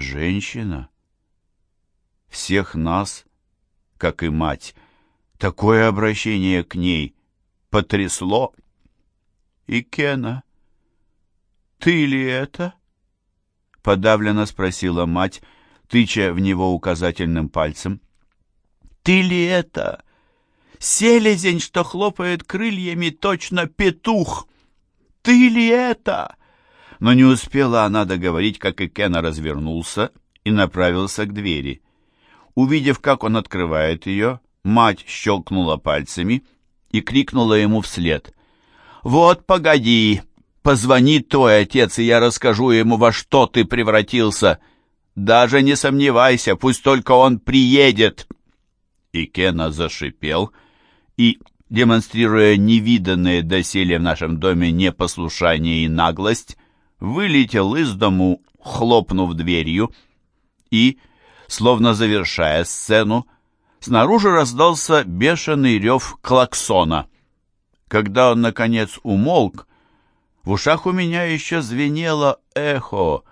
женщина. Всех нас, как и мать, такое обращение к ней потрясло. И Кена, ты ли это? Подавленно спросила мать, тыча в него указательным пальцем. Ты ли это? Селезень, что хлопает крыльями, точно петух. Ты ли это? Но не успела она договорить, как и Кена развернулся и направился к двери. Увидев, как он открывает ее, мать щелкнула пальцами и крикнула ему вслед. «Вот, погоди! Позвонит твой отец, и я расскажу ему, во что ты превратился. Даже не сомневайся, пусть только он приедет!» И Кена зашипел и, демонстрируя невиданное доселе в нашем доме непослушание и наглость, вылетел из дому, хлопнув дверью, и, словно завершая сцену, снаружи раздался бешеный рев клаксона. Когда он, наконец, умолк, в ушах у меня еще звенело эхо,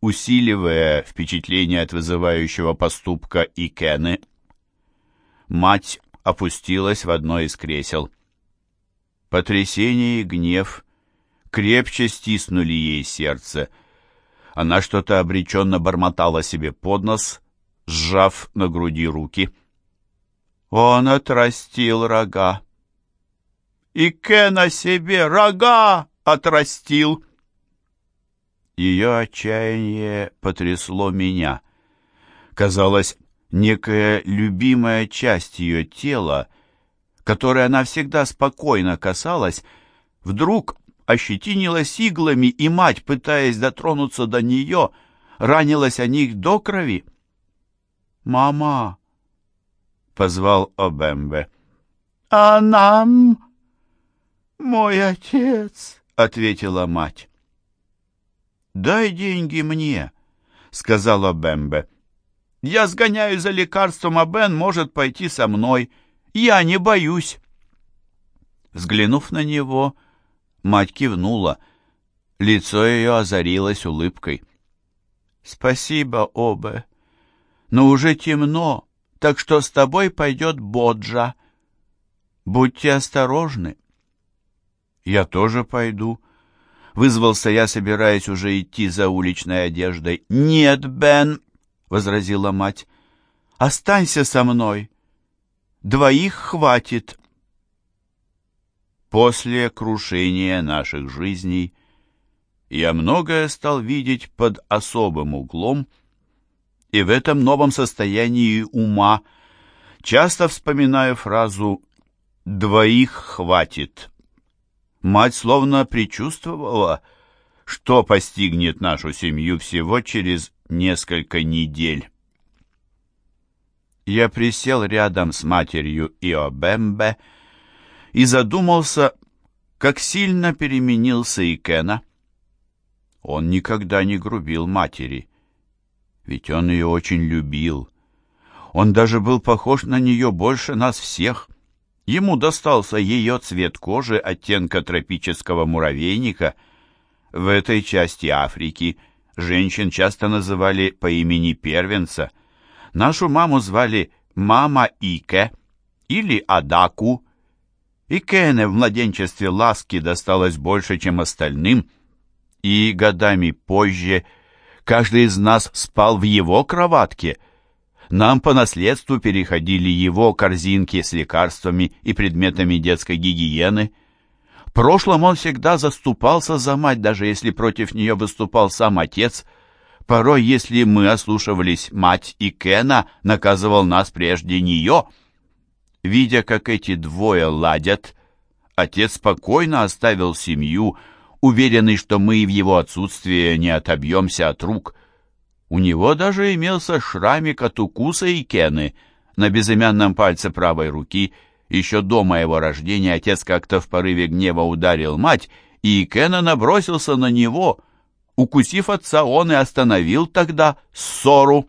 усиливая впечатление от вызывающего поступка Икены. Мать опустилась в одно из кресел. Потрясение и гнев крепче стиснули ей сердце. Она что-то обреченно бормотала себе под нос, сжав на груди руки. Он отрастил рога. И Кена себе рога отрастил. Ее отчаяние потрясло меня. Казалось, некая любимая часть ее тела, которой она всегда спокойно касалась, вдруг ощетинилась иглами, и мать, пытаясь дотронуться до нее, ранилась о них до крови. «Мама!» — позвал Обембе. «А нам?» «Мой отец!» — ответила мать. «Дай деньги мне!» — сказала Бембе. Я сгоняю за лекарством, а Бен может пойти со мной. Я не боюсь». Взглянув на него, мать кивнула. Лицо ее озарилось улыбкой. «Спасибо, Обе. Но уже темно, так что с тобой пойдет Боджа. Будьте осторожны». «Я тоже пойду», Вызвался я, собираясь уже идти за уличной одеждой. «Нет, Бен!» — возразила мать. «Останься со мной. Двоих хватит». После крушения наших жизней я многое стал видеть под особым углом, и в этом новом состоянии ума часто вспоминаю фразу «двоих хватит». Мать словно предчувствовала, что постигнет нашу семью всего через несколько недель. Я присел рядом с матерью Иобембе и задумался, как сильно переменился Икена. Он никогда не грубил матери, ведь он ее очень любил. Он даже был похож на нее больше нас всех. Ему достался ее цвет кожи оттенка тропического муравейника. В этой части Африки – Женщин часто называли по имени первенца. Нашу маму звали Мама Ике или Адаку. Икене в младенчестве ласки досталось больше, чем остальным, и годами позже каждый из нас спал в его кроватке. Нам по наследству переходили его корзинки с лекарствами и предметами детской гигиены – в прошлом он всегда заступался за мать, даже если против нее выступал сам отец. Порой, если мы ослушивались мать и Кена, наказывал нас прежде нее. Видя, как эти двое ладят, отец спокойно оставил семью, уверенный, что мы в его отсутствие не отобьемся от рук. У него даже имелся шрамик от укуса и Кены на безымянном пальце правой руки — еще до моего рождения отец как-то в порыве гнева ударил мать, и Кена набросился на него. Укусив отца, он и остановил тогда ссору.